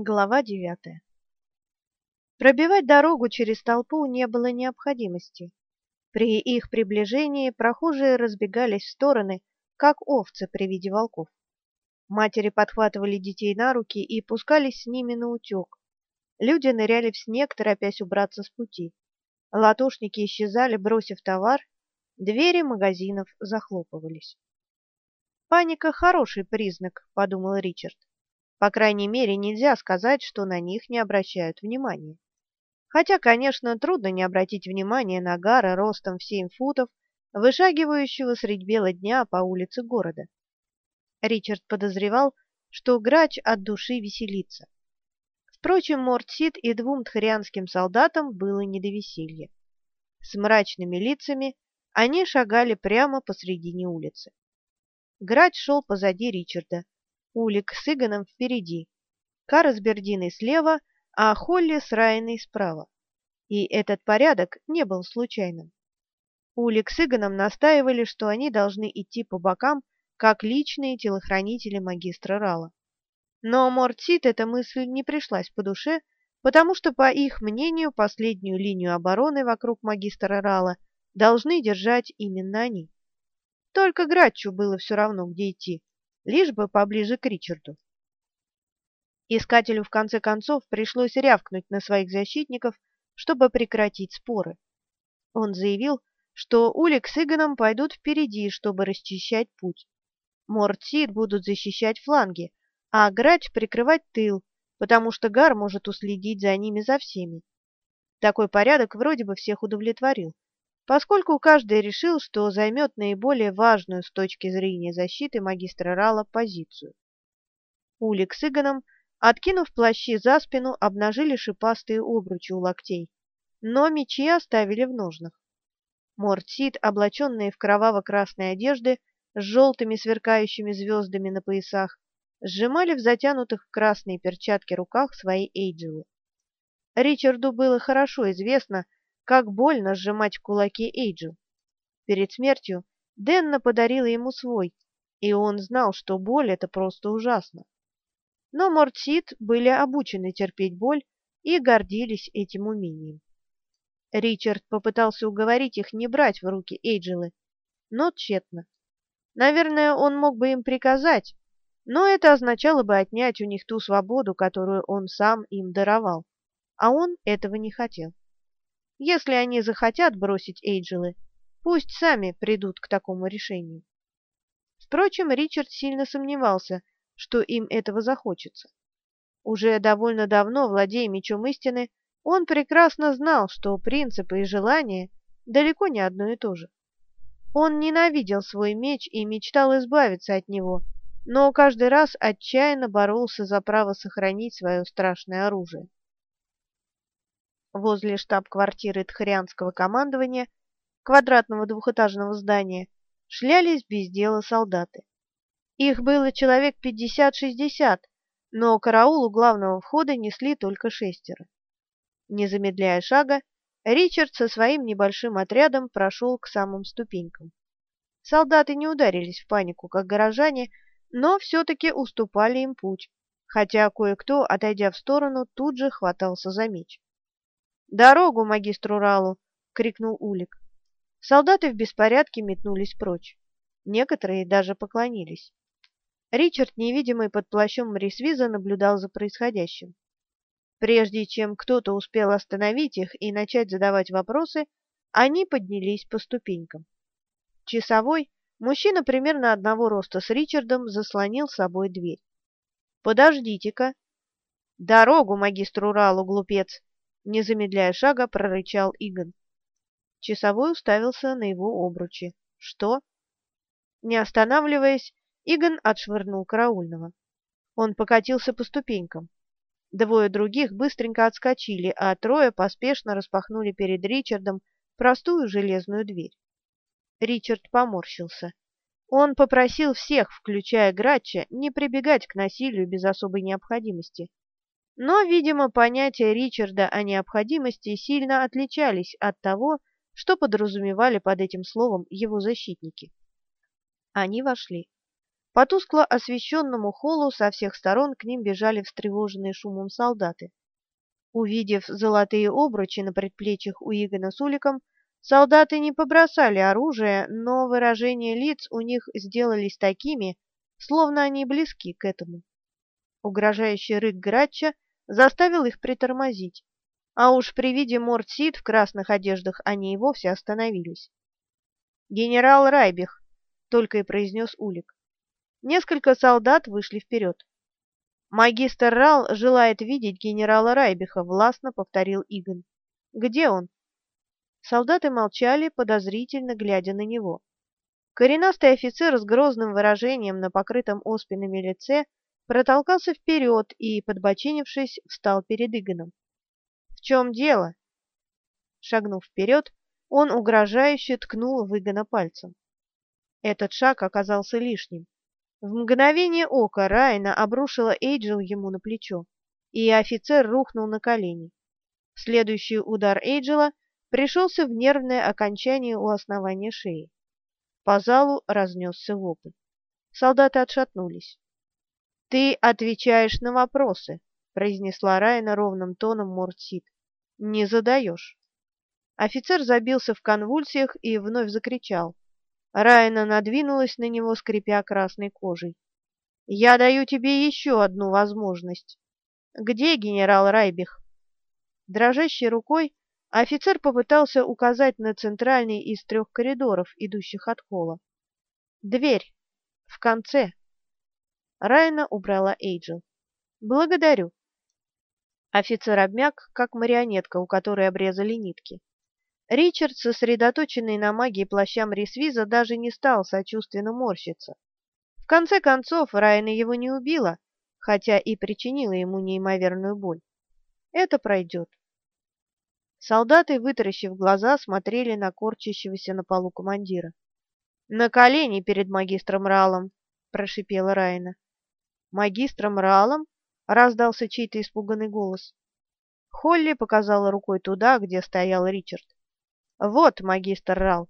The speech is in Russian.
Глава девятая. Пробивать дорогу через толпу не было необходимости. При их приближении прохожие разбегались в стороны, как овцы при виде волков. Матери подхватывали детей на руки и пускались с ними на утек. Люди ныряли в снег, торопясь убраться с пути. Латушники исчезали, бросив товар, двери магазинов захлопывались. «Паника — хороший признак», — подумал Ричард. По крайней мере, нельзя сказать, что на них не обращают внимания. Хотя, конечно, трудно не обратить внимания на Гара ростом в семь футов, вышагивающего средь бела дня по улице города. Ричард подозревал, что грач от души веселится. Впрочем, Мортсид и двум тхарианским солдатам было не до веселья. С мрачными лицами они шагали прямо посредине улицы. Грач шел позади Ричарда, Улик с Иганом впереди, Кара с Бердиной слева, а Холли с Райной справа. И этот порядок не был случайным. Улик с Иганом настаивали, что они должны идти по бокам, как личные телохранители магистра Рала. Но Мортсит эта мысль не пришлась по душе, потому что, по их мнению, последнюю линию обороны вокруг магистра Рала должны держать именно они. Только Гратчу было все равно, где идти, лишь бы поближе к Ричарду. Искателю в конце концов пришлось рявкнуть на своих защитников, чтобы прекратить споры. Он заявил, что Улик с Иганом пойдут впереди, чтобы расчищать путь. Мортсид будут защищать фланги, а Грач прикрывать тыл, потому что Гар может уследить за ними за всеми. Такой порядок вроде бы всех удовлетворил поскольку каждый решил, что займет наиболее важную с точки зрения защиты магистра Рала позицию. Улик с Игоном, откинув плащи за спину, обнажили шипастые обручи у локтей, но мечи оставили в ножнах. Мортсид, облаченные в кроваво-красные одежды с желтыми сверкающими звездами на поясах, сжимали в затянутых в красные перчатки руках свои эйджелы. Ричарду было хорошо известно, как больно сжимать кулаки Эйджу. Перед смертью Денна подарила ему свой, и он знал, что боль — это просто ужасно. Но Мортсид были обучены терпеть боль и гордились этим умением. Ричард попытался уговорить их не брать в руки Эйджелы, но тщетно. Наверное, он мог бы им приказать, но это означало бы отнять у них ту свободу, которую он сам им даровал, а он этого не хотел. Если они захотят бросить Эйджелы, пусть сами придут к такому решению. Впрочем, Ричард сильно сомневался, что им этого захочется. Уже довольно давно, владея мечом истины, он прекрасно знал, что принципы и желания далеко не одно и то же. Он ненавидел свой меч и мечтал избавиться от него, но каждый раз отчаянно боролся за право сохранить свое страшное оружие. Возле штаб-квартиры Тхарианского командования, квадратного двухэтажного здания, шлялись без дела солдаты. Их было человек пятьдесят-шестьдесят, но караул у главного входа несли только шестеро. Не замедляя шага, Ричард со своим небольшим отрядом прошел к самым ступенькам. Солдаты не ударились в панику, как горожане, но все-таки уступали им путь, хотя кое-кто, отойдя в сторону, тут же хватался за меч. «Дорогу магистру Ралу!» — крикнул Улик. Солдаты в беспорядке метнулись прочь. Некоторые даже поклонились. Ричард, невидимый под плащом Морисвиза, наблюдал за происходящим. Прежде чем кто-то успел остановить их и начать задавать вопросы, они поднялись по ступенькам. Часовой, мужчина примерно одного роста с Ричардом, заслонил собой дверь. «Подождите-ка!» «Дорогу магистру Ралу, глупец!» Не замедляя шага, прорычал Игон. Часовой уставился на его обручи. «Что?» Не останавливаясь, Игон отшвырнул караульного. Он покатился по ступенькам. Двое других быстренько отскочили, а трое поспешно распахнули перед Ричардом простую железную дверь. Ричард поморщился. Он попросил всех, включая Грача, не прибегать к насилию без особой необходимости. Но, видимо, понятия Ричарда о необходимости сильно отличались от того, что подразумевали под этим словом его защитники. Они вошли. По тускло освещенному холлу со всех сторон к ним бежали встревоженные шумом солдаты. Увидев золотые обручи на предплечьях у Игона с Уликом, солдаты не побросали оружие, но выражения лиц у них сделались такими, словно они близки к этому. Угрожающий рык Грача заставил их притормозить, а уж при виде Мортсид в красных одеждах они и вовсе остановились. «Генерал Райбих», — только и произнес Улик. Несколько солдат вышли вперед. «Магистр Рал желает видеть генерала Райбиха», — властно повторил Игон. «Где он?» Солдаты молчали, подозрительно глядя на него. Коренастый офицер с грозным выражением на покрытом оспинами лице протолкался вперед и, подбочинившись, встал перед Игоном. «В чем дело?» Шагнув вперед, он угрожающе ткнул в Игона пальцем. Этот шаг оказался лишним. В мгновение ока Райна обрушила Эйджел ему на плечо, и офицер рухнул на колени. Следующий удар Эйджела пришелся в нервное окончание у основания шеи. По залу разнесся вопль. Солдаты отшатнулись. «Ты отвечаешь на вопросы», — произнесла Райна ровным тоном Мортсид. «Не задаешь». Офицер забился в конвульсиях и вновь закричал. Райна надвинулась на него, скрипя красной кожей. «Я даю тебе еще одну возможность. Где генерал Райбих?» Дрожащей рукой Офицер попытался указать на центральный из трех коридоров, идущих от холла. «Дверь! В конце!» Райна убрала Эйджел. «Благодарю». Офицер обмяк, как марионетка, у которой обрезали нитки. Ричард, сосредоточенный на магии плащам Рисвиза, даже не стал сочувственно морщиться. В конце концов, Райна его не убила, хотя и причинила ему неимоверную боль. Это пройдет. Солдаты, вытаращив глаза, смотрели на корчащегося на полу командира. «На колени перед магистром Ралом!» — прошипела Райна. «Магистром Ралом?» — раздался чей-то испуганный голос. Холли показала рукой туда, где стоял Ричард. «Вот магистр Рал!»